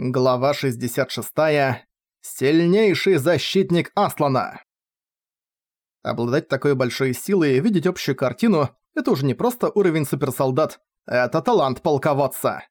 Глава 66. Сильнейший защитник Аслана. Обладать такой большой силой и видеть общую картину – это уже не просто уровень суперсолдат, это талант полководца.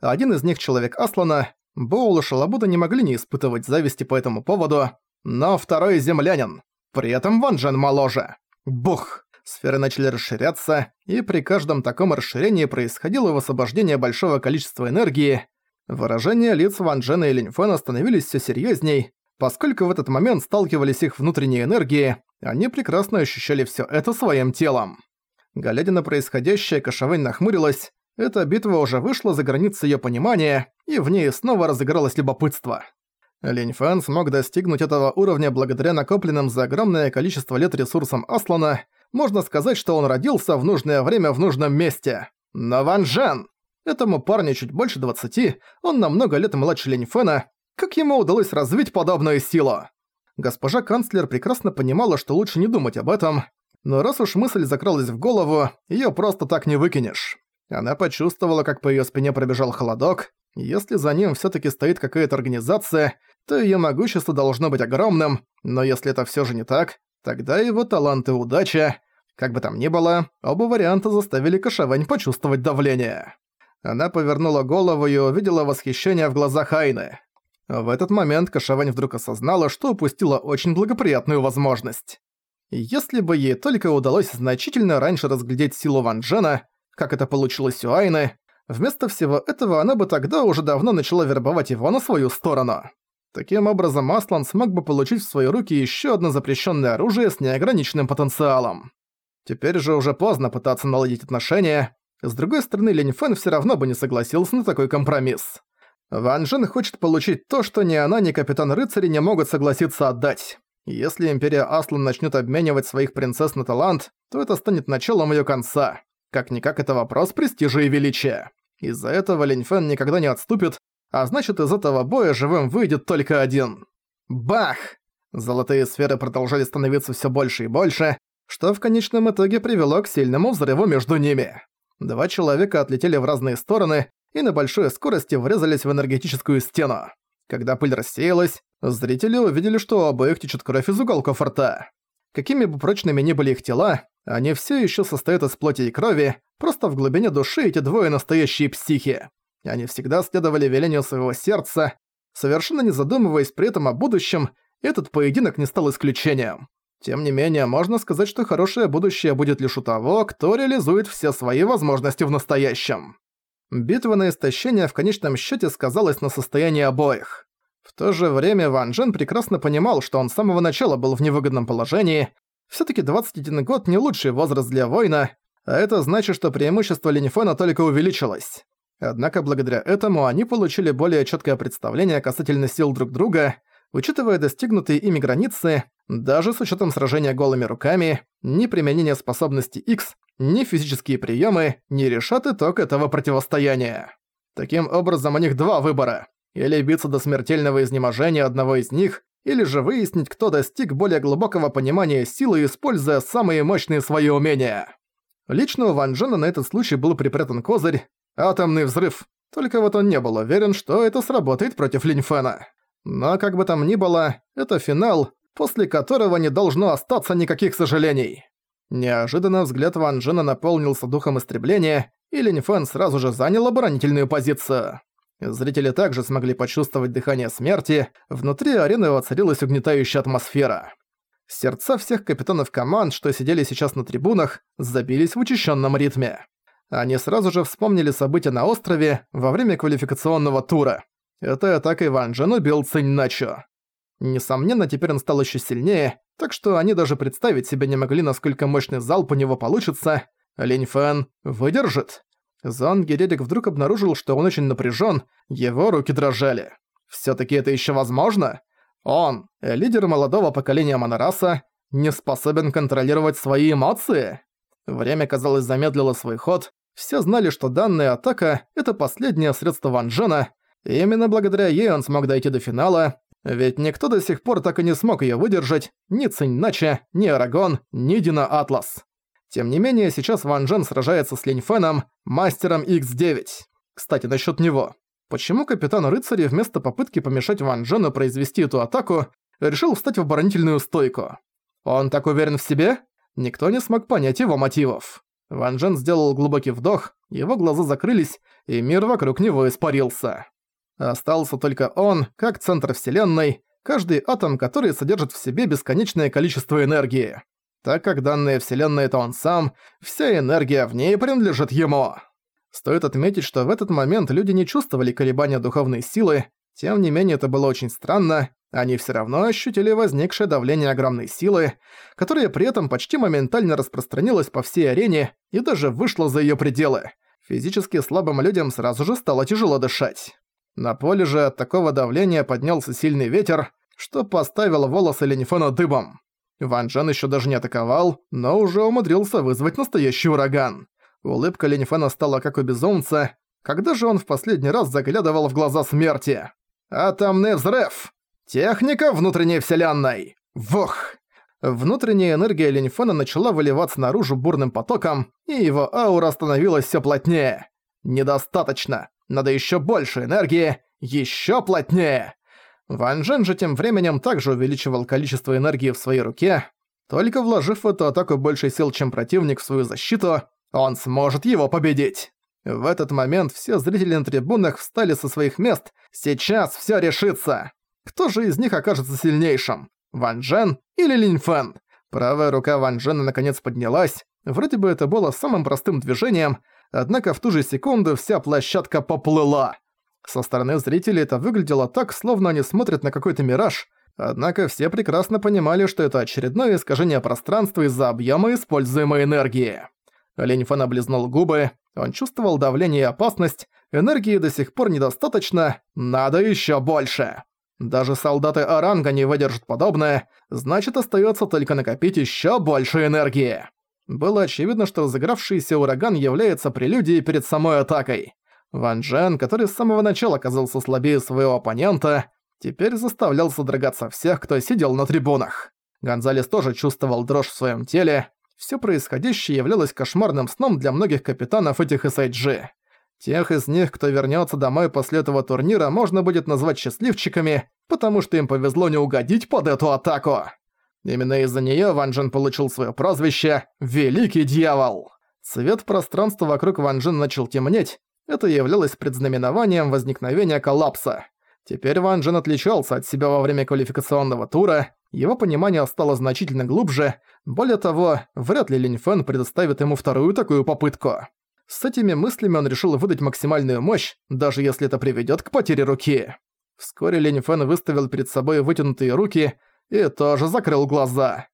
Один из них – человек Аслана, Боул и Шалабуда не могли не испытывать зависти по этому поводу, но второй – землянин. При этом Ван Джен моложе. Бух! Сферы начали расширяться, и при каждом таком расширении происходило высвобождение большого количества энергии – Выражения лиц Ван Джена и Линьфена становились все серьезней, поскольку в этот момент сталкивались их внутренние энергии, они прекрасно ощущали все это своим телом. Глядя на происходящее, Кашавэнь нахмурилась, эта битва уже вышла за границы ее понимания, и в ней снова разыгралось любопытство. Линь Фэн смог достигнуть этого уровня благодаря накопленным за огромное количество лет ресурсам Аслана, можно сказать, что он родился в нужное время в нужном месте. Но Ван Джен! Этому парню чуть больше 20, он намного лет младше Леньфена. Как ему удалось развить подобную силу? Госпожа канцлер прекрасно понимала, что лучше не думать об этом, но раз уж мысль закралась в голову, её просто так не выкинешь. Она почувствовала, как по её спине пробежал холодок. Если за ним всё-таки стоит какая-то организация, то её могущество должно быть огромным, но если это всё же не так, тогда его талант и удача, как бы там ни было, оба варианта заставили Кашавань почувствовать давление. Она повернула голову и увидела восхищение в глазах Айны. В этот момент Кашавань вдруг осознала, что упустила очень благоприятную возможность. Если бы ей только удалось значительно раньше разглядеть силу Ван Джена, как это получилось у Айны, вместо всего этого она бы тогда уже давно начала вербовать его на свою сторону. Таким образом, Аслан смог бы получить в свои руки еще одно запрещенное оружие с неограниченным потенциалом. Теперь же уже поздно пытаться наладить отношения, с другой стороны, Линь Фэн всё равно бы не согласился на такой компромисс. Ван Джен хочет получить то, что ни она, ни Капитан Рыцари не могут согласиться отдать. Если Империя Аслан начнёт обменивать своих принцесс на талант, то это станет началом её конца. Как-никак это вопрос престижа и величия. Из-за этого Линь Фэн никогда не отступит, а значит из этого боя живым выйдет только один. Бах! Золотые сферы продолжали становиться всё больше и больше, что в конечном итоге привело к сильному взрыву между ними. Два человека отлетели в разные стороны и на большой скорости врезались в энергетическую стену. Когда пыль рассеялась, зрители увидели, что у обоих течет кровь из уголков рта. Какими бы прочными ни были их тела, они все еще состоят из плоти и крови, просто в глубине души эти двое настоящие психи. Они всегда следовали велению своего сердца, совершенно не задумываясь при этом о будущем, этот поединок не стал исключением. Тем не менее, можно сказать, что хорошее будущее будет лишь у того, кто реализует все свои возможности в настоящем. Битва на истощение в конечном счете сказалась на состоянии обоих. В то же время Ван Джен прекрасно понимал, что он с самого начала был в невыгодном положении. все таки 21 год не лучший возраст для воина, а это значит, что преимущество Линьфена только увеличилось. Однако благодаря этому они получили более четкое представление касательно сил друг друга, учитывая достигнутые ими границы, даже с учетом сражения голыми руками, ни применение способности X, ни физические приемы не решат итог этого противостояния. Таким образом, у них два выбора. Или биться до смертельного изнеможения одного из них, или же выяснить, кто достиг более глубокого понимания силы, используя самые мощные свои умения. Лично у Ван Джена на этот случай был припрятан козырь – атомный взрыв. Только вот он не был уверен, что это сработает против Линьфена. Но как бы там ни было, это финал, после которого не должно остаться никаких сожалений. Неожиданно взгляд Ван Джена наполнился духом истребления, и Линь Фэн сразу же занял оборонительную позицию. Зрители также смогли почувствовать дыхание смерти, внутри арены воцарилась угнетающая атмосфера. Сердца всех капитанов команд, что сидели сейчас на трибунах, забились в учащенном ритме. Они сразу же вспомнили события на острове во время квалификационного тура. Это атакой Ван Джен убил Цинь Начо. Несомненно, теперь он стал еще сильнее, так что они даже представить себе не могли, насколько мощный залп у него получится. Линь Фэн выдержит. Зон Герерик вдруг обнаружил, что он очень напряжен, его руки дрожали. все таки это еще возможно? Он, лидер молодого поколения Монораса, не способен контролировать свои эмоции? Время, казалось, замедлило свой ход. Все знали, что данная атака — это последнее средство Ван Джена. Именно благодаря ей он смог дойти до финала, ведь никто до сих пор так и не смог её выдержать, ни Цинь-Нача, ни Арагон, ни Дина Атлас. Тем не менее, сейчас Ван Джен сражается с Линь Фэном, мастером X9. Кстати, насчёт него. почему капитан рыцарей вместо попытки помешать Ван Джену произвести эту атаку, решил встать в оборонительную стойку. Он так уверен в себе? Никто не смог понять его мотивов. Ван Джен сделал глубокий вдох, его глаза закрылись, и мир вокруг него испарился. Остался только он, как центр вселенной, каждый атом, который содержит в себе бесконечное количество энергии. Так как данная вселенная — это он сам, вся энергия в ней принадлежит ему. Стоит отметить, что в этот момент люди не чувствовали колебания духовной силы, тем не менее это было очень странно, они все равно ощутили возникшее давление огромной силы, которая при этом почти моментально распространилась по всей арене и даже вышла за ее пределы. Физически слабым людям сразу же стало тяжело дышать. На поле же от такого давления поднялся сильный ветер, что поставил волосы Ленифона дыбом. Ван Джен еще даже не атаковал, но уже умудрился вызвать настоящий ураган. Улыбка Ленифена стала как у безумца, когда же он в последний раз заглядывал в глаза смерти. «Атомный взрыв! Техника внутренней вселенной! Вух!» Внутренняя энергия Ленифена начала выливаться наружу бурным потоком, и его аура становилась все плотнее. «Недостаточно! Надо еще больше энергии! Еще плотнее!» Ван Джен же тем временем также увеличивал количество энергии в своей руке. Только вложив в эту атаку больше сил, чем противник в свою защиту, он сможет его победить. В этот момент все зрители на трибунах встали со своих мест. Сейчас все решится. Кто же из них окажется сильнейшим? Ван Джен или Линь Фэн? Правая рука Ван Джена наконец поднялась. Вроде бы это было самым простым движением, однако в ту же секунду вся площадка поплыла. Со стороны зрителей это выглядело так, словно они смотрят на какой-то мираж, однако все прекрасно понимали, что это очередное искажение пространства из-за объема используемой энергии. Лень Фэн облизнул губы, он чувствовал давление и опасность, энергии до сих пор недостаточно, надо еще больше. Даже солдаты Оранга не выдержат подобное, значит остается только накопить еще больше энергии. Было очевидно, что разыгравшийся ураган является прелюдией перед самой атакой. Ван Джен, который с самого начала казался слабее своего оппонента, теперь заставлял содрогаться всех, кто сидел на трибунах. Гонзалес тоже чувствовал дрожь в своем теле. Все происходящее являлось кошмарным сном для многих капитанов этих SIG. Тех из них, кто вернется домой после этого турнира, можно будет назвать счастливчиками, потому что им повезло не угодить под эту атаку. Именно из-за нее Ван Джен получил свое прозвище «Великий Дьявол». Цвет пространства вокруг Ван Джен начал темнеть, это являлось предзнаменованием возникновения коллапса. Теперь Ван Джен отличался от себя во время квалификационного тура, его понимание стало значительно глубже, более того, вряд ли Линь Фэн предоставит ему вторую такую попытку. С этими мыслями он решил выдать максимальную мощь, даже если это приведёт к потере руки. Вскоре Линь Фэн выставил перед собой вытянутые руки и тоже закрыл глаза.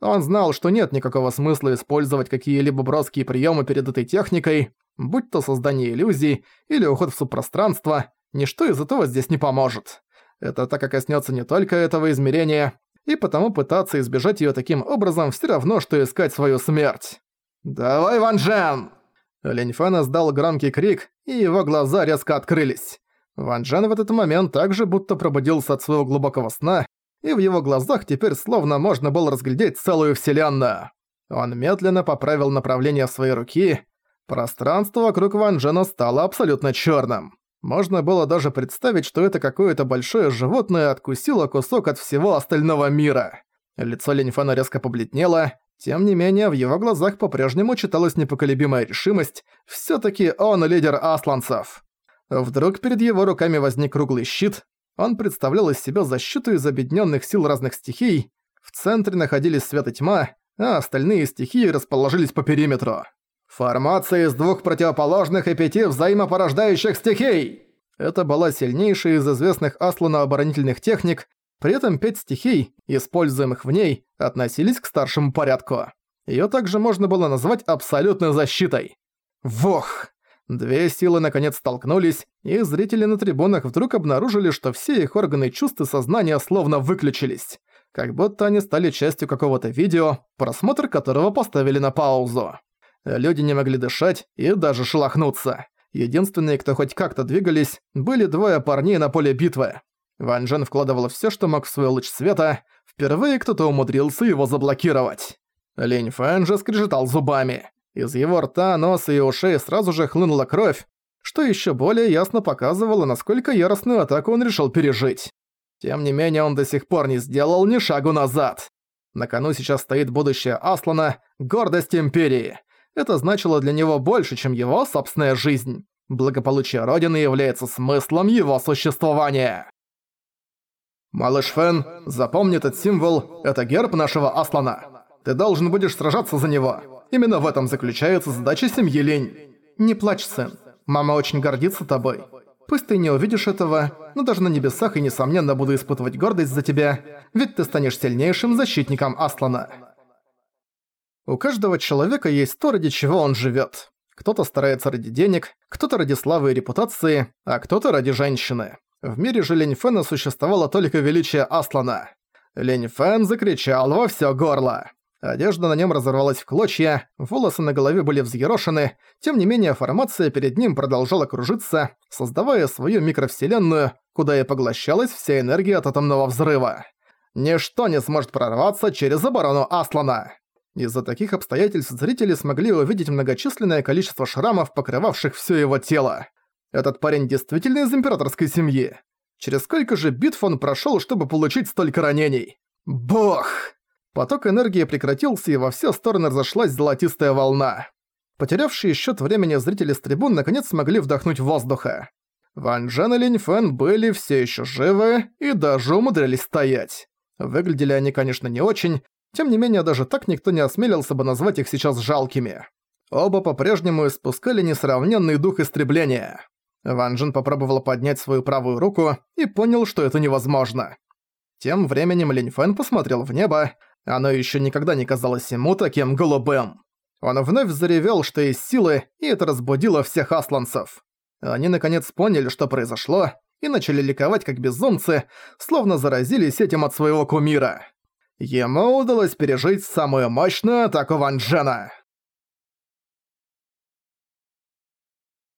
Он знал, что нет никакого смысла использовать какие-либо броские приемы перед этой техникой, будь то создание иллюзий или уход в субпространство, ничто из этого здесь не поможет. Это так и коснется не только этого измерения, и потому пытаться избежать ее таким образом все равно, что искать свою смерть. «Давай, Ван Джен!» Линь издал громкий крик, и его глаза резко открылись. Ван Джен в этот момент также будто пробудился от своего глубокого сна, и в его глазах теперь словно можно было разглядеть целую вселенную. Он медленно поправил направление своей руки, Пространство вокруг Ван Джена стало абсолютно чёрным. Можно было даже представить, что это какое-то большое животное откусило кусок от всего остального мира. Лицо Леньфана резко побледнело, тем не менее в его глазах по-прежнему читалась непоколебимая решимость, всё-таки он лидер асланцев. Вдруг перед его руками возник круглый щит, он представлял из себя защиту из объединённых сил разных стихий, в центре находились свет и тьма, а остальные стихии расположились по периметру. Формация из двух противоположных и пяти взаимопорождающих стихий! Это была сильнейшая из известных Аслана оборонительных техник, при этом пять стихий, используемых в ней, относились к старшему порядку. Её также можно было назвать абсолютной защитой. Вох! Две силы наконец столкнулись, и зрители на трибунах вдруг обнаружили, что все их органы чувств и сознания словно выключились. Как будто они стали частью какого-то видео, просмотр которого поставили на паузу. Люди не могли дышать и даже шелохнуться. Единственные, кто хоть как-то двигались, были двое парней на поле битвы. Ван Джен вкладывал всё, что мог в свой луч света. Впервые кто-то умудрился его заблокировать. Линь Фэн же скрежетал зубами. Из его рта, носа и ушей сразу же хлынула кровь. что еще более ясно показывало, насколько яростную атаку он решил пережить. Тем не менее, он до сих пор не сделал ни шагу назад. На кону сейчас стоит будущее Аслана, гордость Империи. Это значило для него больше, чем его собственная жизнь. Благополучие Родины является смыслом его существования. «Малыш Фэн, запомни этот символ, это герб нашего Аслана. Ты должен будешь сражаться за него. Именно в этом заключается задача семьи Линь. Не плачь, сын. Мама очень гордится тобой. Пусть ты не увидишь этого, но даже на небесах и несомненно буду испытывать гордость за тебя, ведь ты станешь сильнейшим защитником Аслана. У каждого человека есть то, ради чего он живет. Кто-то старается ради денег, кто-то ради славы и репутации, а кто-то ради женщины. В мире же Лень Фэна существовало только величие Аслана. Лень Фэн закричал во всё горло. Одежда на нем разорвалась в клочья, волосы на голове были взъерошены, тем не менее формация перед ним продолжала кружиться, создавая свою микровселенную, куда и поглощалась вся энергия от атомного взрыва. Ничто не сможет прорваться через оборону Аслана. Из-за таких обстоятельств зрители смогли увидеть многочисленное количество шрамов, покрывавших все его тело. Этот парень действительно из императорской семьи. Через сколько же битв он прошел, чтобы получить столько ранений? Бог! Поток энергии прекратился, и во все стороны разошлась золотистая волна. Потерявшие счет времени зрители с трибун наконец смогли вдохнуть воздуха. Ван Джен и Линь Фэн были все еще живы и даже умудрились стоять. Выглядели они, конечно, не очень, тем не менее даже так никто не осмелился бы назвать их сейчас жалкими. Оба по-прежнему испускали несравненный дух истребления. Ван Джен попробовал поднять свою правую руку и понял, что это невозможно. Тем временем Линь Фэн посмотрел в небо, оно еще никогда не казалось ему таким голубым. Он вновь заревел, что есть силы, и это разбудило всех асланцев. Они наконец поняли, что произошло, и начали ликовать как безумцы, словно заразились этим от своего кумира. Ему удалось пережить самую мощную атаку Ван Джена.